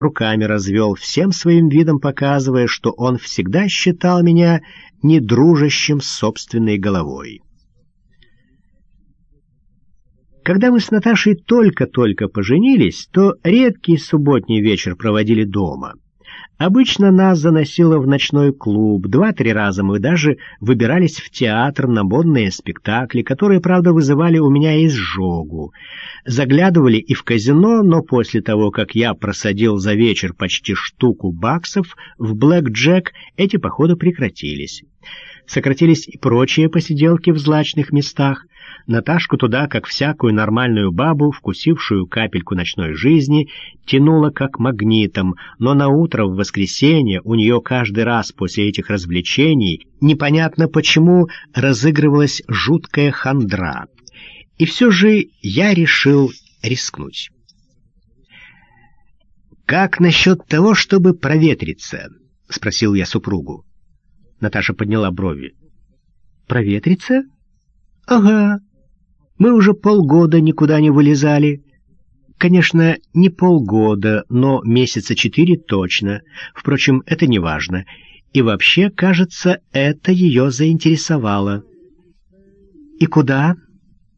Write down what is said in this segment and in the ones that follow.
руками развел, всем своим видом показывая, что он всегда считал меня недружащим с собственной головой. Когда мы с Наташей только-только поженились, то редкий субботний вечер проводили дома — Обычно нас заносило в ночной клуб. Два-три раза мы даже выбирались в театр на модные спектакли, которые, правда, вызывали у меня изжогу. Заглядывали и в казино, но после того, как я просадил за вечер почти штуку баксов в блэк-джек, эти походы прекратились. Сократились и прочие посиделки в злачных местах. Наташку туда, как всякую нормальную бабу, вкусившую капельку ночной жизни, тянуло как магнитом, но на утро в воскресенье у нее каждый раз после этих развлечений непонятно почему разыгрывалась жуткая хандра. И все же я решил рискнуть. «Как насчет того, чтобы проветриться?» — спросил я супругу. Наташа подняла брови. «Проветриться?» «Ага. Мы уже полгода никуда не вылезали. Конечно, не полгода, но месяца четыре точно. Впрочем, это не важно. И вообще, кажется, это ее заинтересовало. И куда?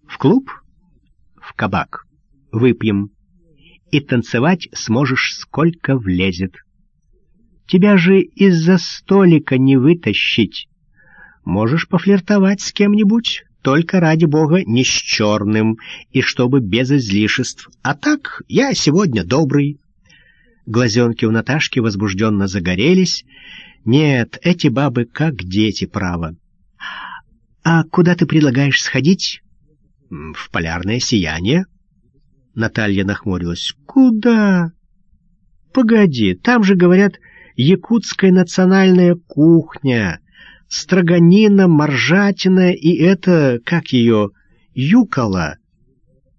В клуб? В кабак. Выпьем. И танцевать сможешь, сколько влезет. Тебя же из-за столика не вытащить. Можешь пофлиртовать с кем-нибудь, только ради бога не с черным, и чтобы без излишеств. А так я сегодня добрый». Глазенки у Наташки возбужденно загорелись. «Нет, эти бабы как дети, право». «А куда ты предлагаешь сходить?» «В полярное сияние». Наталья нахмурилась. «Куда?» «Погоди, там же, говорят, якутская национальная кухня» строганина, моржатина и это, как ее, юкола.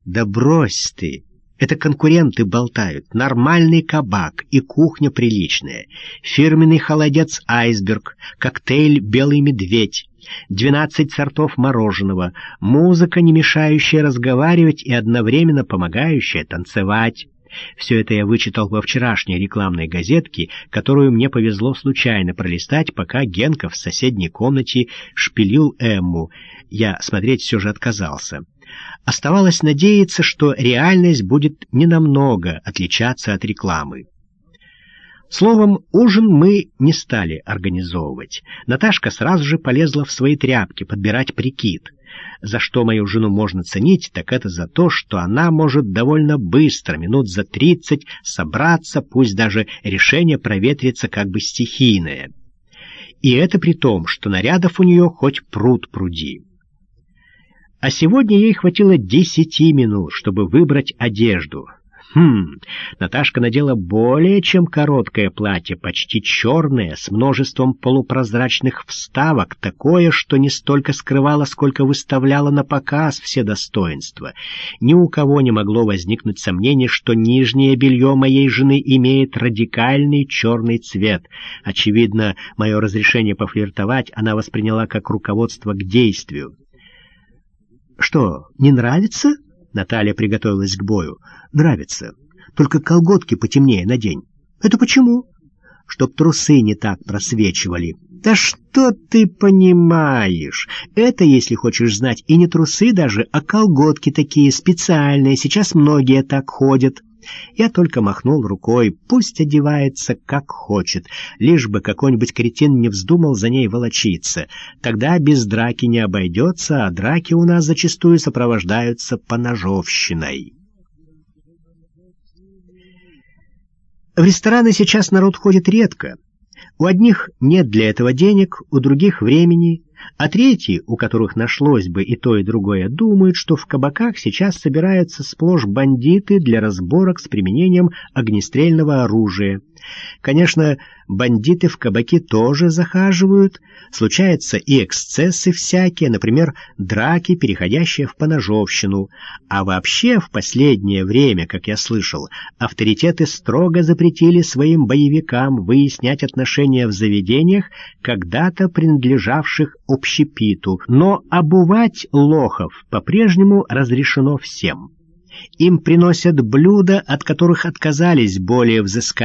Да брось ты! Это конкуренты болтают. Нормальный кабак и кухня приличная. Фирменный холодец «Айсберг», коктейль «Белый медведь», двенадцать сортов мороженого, музыка, не мешающая разговаривать и одновременно помогающая танцевать. Все это я вычитал во вчерашней рекламной газетке, которую мне повезло случайно пролистать, пока Генка в соседней комнате шпилил Эмму. Я смотреть все же отказался. Оставалось надеяться, что реальность будет ненамного отличаться от рекламы. Словом, ужин мы не стали организовывать. Наташка сразу же полезла в свои тряпки подбирать прикид — за что мою жену можно ценить, так это за то, что она может довольно быстро, минут за тридцать, собраться, пусть даже решение проветрится как бы стихийное. И это при том, что нарядов у нее хоть пруд пруди. А сегодня ей хватило десяти минут, чтобы выбрать одежду — Хм, Наташка надела более чем короткое платье, почти черное, с множеством полупрозрачных вставок, такое, что не столько скрывало, сколько выставляло на показ все достоинства. Ни у кого не могло возникнуть сомнение, что нижнее белье моей жены имеет радикальный черный цвет. Очевидно, мое разрешение пофлиртовать она восприняла как руководство к действию. «Что, не нравится?» Наталья приготовилась к бою. «Нравится. Только колготки потемнее надень». «Это почему?» «Чтоб трусы не так просвечивали». «Да что ты понимаешь? Это, если хочешь знать, и не трусы даже, а колготки такие специальные. Сейчас многие так ходят». Я только махнул рукой, пусть одевается как хочет, лишь бы какой-нибудь кретин не вздумал за ней волочиться. Тогда без драки не обойдется, а драки у нас зачастую сопровождаются поножовщиной. В рестораны сейчас народ ходит редко. У одних нет для этого денег, у других времени, а третьи, у которых нашлось бы и то, и другое, думают, что в кабаках сейчас собираются сплошь бандиты для разборок с применением огнестрельного оружия. Конечно, бандиты в кабаки тоже захаживают, случаются и эксцессы всякие, например, драки, переходящие в поножовщину. А вообще в последнее время, как я слышал, авторитеты строго запретили своим боевикам выяснять отношения в заведениях, когда-то принадлежавших общепиту, но обувать лохов по-прежнему разрешено всем. им приносят блюда, от которых отказались более взыскательные